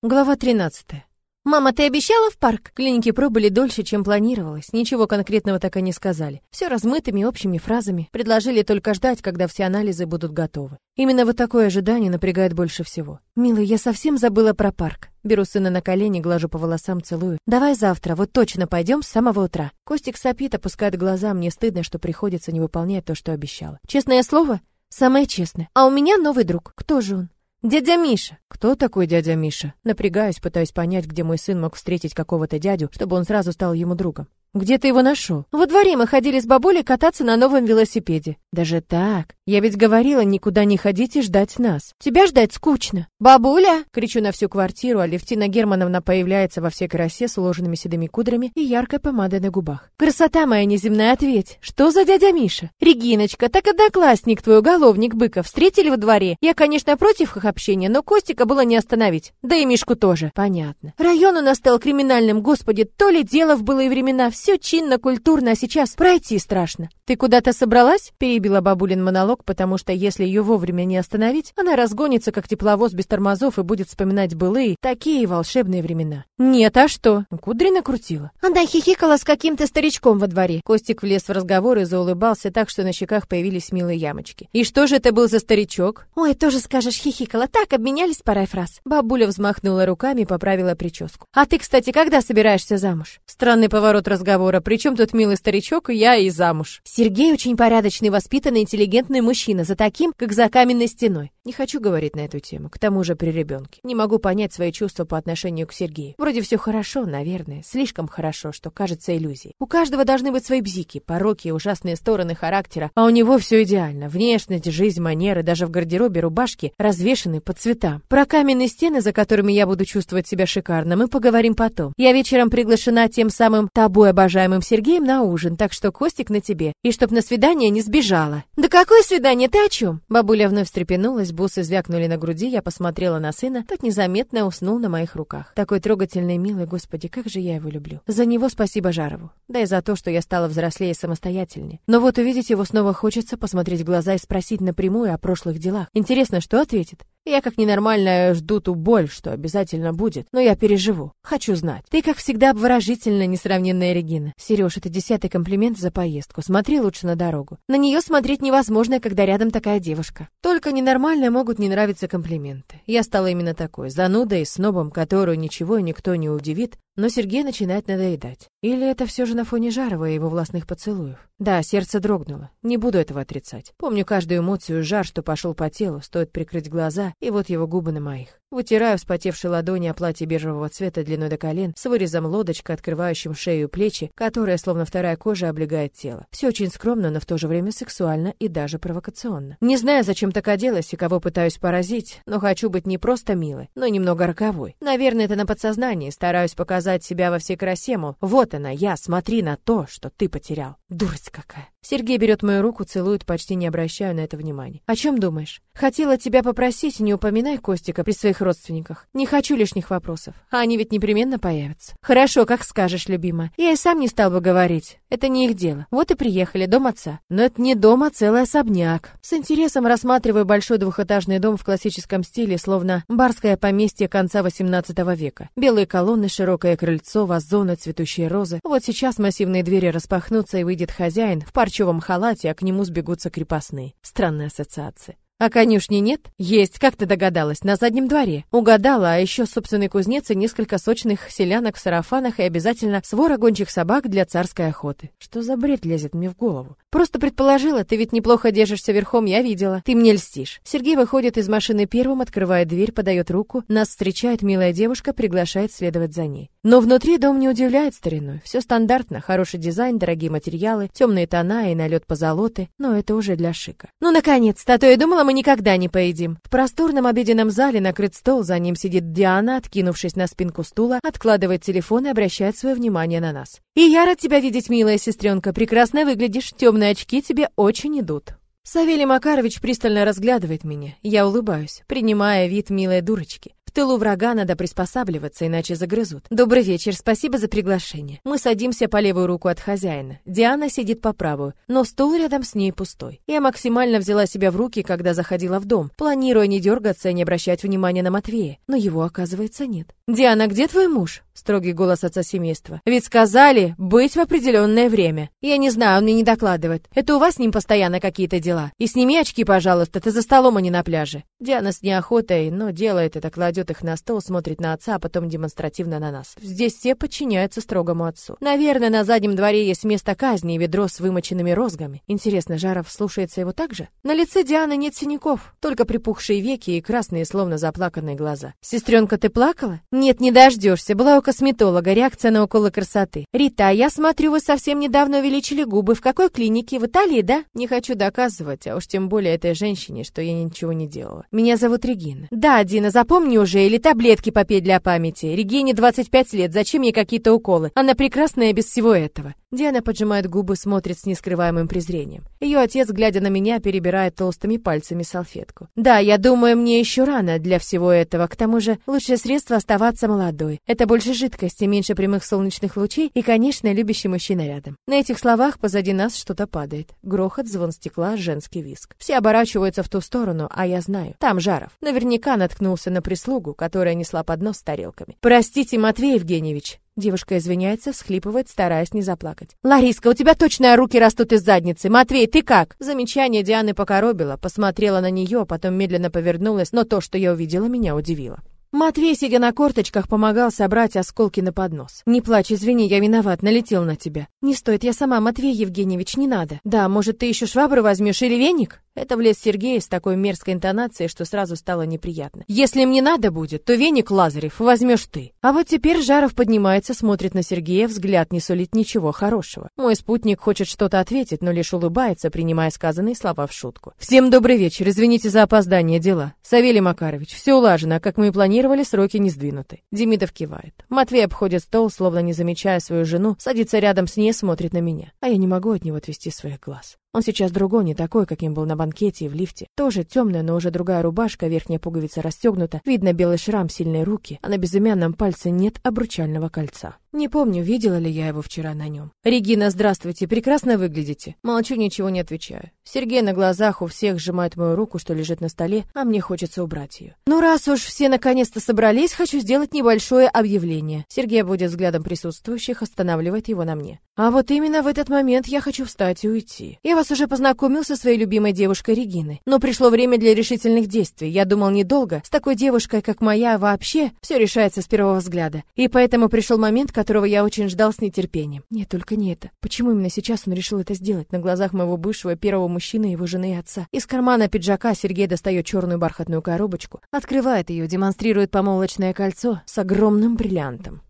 Глава 13. «Мама, ты обещала в парк?» Клиники пробыли дольше, чем планировалось. Ничего конкретного так и не сказали. Все размытыми общими фразами. Предложили только ждать, когда все анализы будут готовы. Именно вот такое ожидание напрягает больше всего. «Милый, я совсем забыла про парк». Беру сына на колени, глажу по волосам, целую. «Давай завтра, вот точно пойдем с самого утра». Костик сопит, опускает глаза. Мне стыдно, что приходится не выполнять то, что обещала. Честное слово? Самое честное. А у меня новый друг. Кто же он? «Дядя Миша!» «Кто такой дядя Миша?» Напрягаюсь, пытаюсь понять, где мой сын мог встретить какого-то дядю, чтобы он сразу стал ему другом. «Где ты его нашел?» «Во дворе мы ходили с бабулей кататься на новом велосипеде». «Даже так? Я ведь говорила, никуда не ходить и ждать нас. Тебя ждать скучно». «Бабуля!» — кричу на всю квартиру, а Левтина Германовна появляется во всей красе с уложенными седыми кудрями и яркой помадой на губах. «Красота моя неземная, ответь! Что за дядя Миша?» «Региночка, так одноклассник твой, уголовник Быков, встретили во дворе. Я, конечно, против их общения, но Костика было не остановить. Да и Мишку тоже». «Понятно. Район у нас стал криминальным, господи, то ли дело в былые времена, все чинно, культурно, а сейчас пройти страшно. Ты куда-то собралась? Перебила бабулин монолог, потому что если ее вовремя не остановить, она разгонится, как тепловоз без тормозов и будет вспоминать былые, такие волшебные времена. Нет, а что? Кудри накрутила. Она хихикала с каким-то старичком во дворе. Костик влез в разговор и заулыбался так, что на щеках появились милые ямочки. И что же это был за старичок? Ой, тоже скажешь, хихикала. Так, обменялись парой фраз. Бабуля взмахнула руками и поправила прическу. А ты, кстати, когда собираешься замуж? Странный поворот разговора разговора. Причем тут милый старичок, и я и замуж. Сергей очень порядочный, воспитанный, интеллигентный мужчина, за таким, как за каменной стеной. Не хочу говорить на эту тему, к тому же при ребенке. Не могу понять свои чувства по отношению к Сергею. Вроде все хорошо, наверное, слишком хорошо, что кажется иллюзией. У каждого должны быть свои бзики, пороки, ужасные стороны характера, а у него все идеально. Внешность, жизнь, манеры, даже в гардеробе рубашки развешаны по цветам. Про каменные стены, за которыми я буду чувствовать себя шикарно, мы поговорим потом. Я вечером приглашена тем самым тобой обожаемым Сергеем на ужин, так что Костик на тебе. И чтоб на свидание не сбежала. Да какое свидание? Ты о чем? Бабуля вновь встрепенулась, бусы звякнули на груди, я посмотрела на сына, так незаметно уснул на моих руках. Такой трогательный, милый, господи, как же я его люблю. За него спасибо Жарову. Да и за то, что я стала взрослее и самостоятельнее. Но вот увидеть его снова хочется, посмотреть в глаза и спросить напрямую о прошлых делах. Интересно, что ответит? Я как ненормальная жду ту боль, что обязательно будет, но я переживу. Хочу знать. Ты, как всегда, обворожительная, несравненная Регина. Сереж, это десятый комплимент за поездку. Смотри лучше на дорогу. На нее смотреть невозможно, когда рядом такая девушка. Только ненормально могут не нравиться комплименты. Я стала именно такой, занудой, снобом, которую ничего и никто не удивит, но Сергей начинает надоедать. Или это все же на фоне Жарова и его властных поцелуев? Да, сердце дрогнуло. Не буду этого отрицать. Помню каждую эмоцию, жар, что пошел по телу, стоит прикрыть глаза, и вот его губы на моих. Вытираю вспотевшие ладони о платье бежевого цвета длиной до колен, с вырезом лодочка, открывающим шею и плечи, которая, словно вторая кожа, облегает тело. Все очень скромно, но в то же время сексуально и даже провокационно. Не знаю, зачем так оделась и кого пытаюсь поразить, но хочу быть не просто милой, но немного роковой. Наверное, это на подсознании. Стараюсь показать себя во всей красе, мол, вот она, я, смотри на то, что ты потерял. Дурость какая. Сергей берет мою руку, целует, почти не обращая на это внимания. «О чем думаешь? Хотела тебя попросить, не упоминай Костика при своих родственниках. Не хочу лишних вопросов. А они ведь непременно появятся». «Хорошо, как скажешь, любимая. Я и сам не стал бы говорить. Это не их дело. Вот и приехали, дом отца. Но это не дом, а целый особняк». С интересом рассматриваю большой двухэтажный дом в классическом стиле, словно барское поместье конца XVIII века. Белые колонны, широкое крыльцо, вазоны, цветущие розы. Вот сейчас массивные двери распахнутся, и выйдет хозяин в парче парчевом халате, а к нему сбегутся крепостные. Странная ассоциация. А конюшни нет? Есть, как ты догадалась, на заднем дворе. Угадала, а еще собственный кузнец и несколько сочных селянок в сарафанах и обязательно свора гончих собак для царской охоты. Что за бред лезет мне в голову? Просто предположила, ты ведь неплохо держишься верхом, я видела. Ты мне льстишь. Сергей выходит из машины первым, открывает дверь, подает руку. Нас встречает милая девушка, приглашает следовать за ней. Но внутри дом не удивляет стариной. Все стандартно, хороший дизайн, дорогие материалы, темные тона и налет позолоты. Но это уже для шика. Ну, наконец-то, а то я думала, мы никогда не поедим. В просторном обеденном зале накрыт стол, за ним сидит Диана, откинувшись на спинку стула, откладывает телефон и обращает свое внимание на нас. «И я рад тебя видеть, милая сестренка. Прекрасно выглядишь, темные очки тебе очень идут». Савелий Макарович пристально разглядывает меня. Я улыбаюсь, принимая вид милой дурочки. В тылу врага надо приспосабливаться, иначе загрызут. Добрый вечер, спасибо за приглашение. Мы садимся по левую руку от хозяина. Диана сидит по правую, но стул рядом с ней пустой. Я максимально взяла себя в руки, когда заходила в дом, планируя не дергаться и не обращать внимания на Матвея, но его, оказывается, нет. «Диана, где твой муж?» Строгий голос отца семейства. «Ведь сказали быть в определенное время. Я не знаю, он мне не докладывает. Это у вас с ним постоянно какие-то дела. И сними очки, пожалуйста, ты за столом, а не на пляже». Диана с неохотой, но делает это, кладет их на стол, смотрит на отца, а потом демонстративно на нас. Здесь все подчиняются строгому отцу. Наверное, на заднем дворе есть место казни и ведро с вымоченными розгами. Интересно, Жаров слушается его так же? На лице Дианы нет синяков, только припухшие веки и красные, словно заплаканные глаза. «Сестренка, ты плакала?» «Нет, не дождешься. Была у косметолога. Реакция на уколы красоты. Рита, я смотрю, вы совсем недавно увеличили губы. В какой клинике? В Италии, да? Не хочу доказывать, а уж тем более этой женщине, что я ничего не делала. Меня зовут Регина. Да, Дина, запомни уже, или таблетки попей для памяти. Регине 25 лет, зачем ей какие-то уколы? Она прекрасная без всего этого. Диана поджимает губы, смотрит с нескрываемым презрением. Ее отец, глядя на меня, перебирает толстыми пальцами салфетку. Да, я думаю, мне еще рано для всего этого. К тому же, лучшее средство оставаться молодой. Это больше жидкости, меньше прямых солнечных лучей и, конечно, любящий мужчина рядом. На этих словах позади нас что-то падает. Грохот, звон стекла, женский виск. Все оборачиваются в ту сторону, а я знаю. Там Жаров. Наверняка наткнулся на прислугу, которая несла поднос с тарелками. Простите, Матвей Евгеньевич, Девушка извиняется, всхлипывает, стараясь не заплакать. «Лариска, у тебя точно руки растут из задницы. Матвей, ты как?» Замечание Дианы покоробило, посмотрела на нее, потом медленно повернулась, но то, что я увидела, меня удивило. Матвей, сидя на корточках, помогал собрать осколки на поднос. «Не плачь, извини, я виноват, налетел на тебя». «Не стоит, я сама, Матвей Евгеньевич, не надо». «Да, может, ты еще швабру возьмешь или веник?» Это влез Сергей с такой мерзкой интонацией, что сразу стало неприятно. «Если мне надо будет, то веник Лазарев возьмешь ты». А вот теперь Жаров поднимается, смотрит на Сергея, взгляд не сулит ничего хорошего. Мой спутник хочет что-то ответить, но лишь улыбается, принимая сказанные слова в шутку. «Всем добрый вечер, извините за опоздание, дела. Савелий Макарович, все улажено, как мы и планировали, сроки не сдвинуты». Демидов кивает. Матвей обходит стол, словно не замечая свою жену, садится рядом с ней, смотрит на меня. А я не могу от него отвести своих глаз. Он сейчас другой, не такой, каким был на банкете и в лифте. Тоже темная, но уже другая рубашка, верхняя пуговица расстегнута, видно белый шрам, сильные руки, а на безымянном пальце нет обручального кольца. Не помню, видела ли я его вчера на нем. «Регина, здравствуйте, прекрасно выглядите». Молчу, ничего не отвечаю. Сергей на глазах у всех сжимает мою руку, что лежит на столе, а мне хочется убрать ее. Ну, раз уж все наконец-то собрались, хочу сделать небольшое объявление. Сергей будет взглядом присутствующих, останавливает его на мне. А вот именно в этот момент я хочу встать и уйти. Я вас уже познакомил со своей любимой девушкой Региной, но пришло время для решительных действий. Я думал недолго. С такой девушкой, как моя, вообще все решается с первого взгляда. И поэтому пришел момент, которого я очень ждал с нетерпением. Нет, только не это. Почему именно сейчас он решил это сделать? На глазах моего бывшего первого мужчины, его жены и отца. Из кармана пиджака Сергей достает черную бархатную коробочку, открывает ее, демонстрирует помолвочное кольцо с огромным бриллиантом.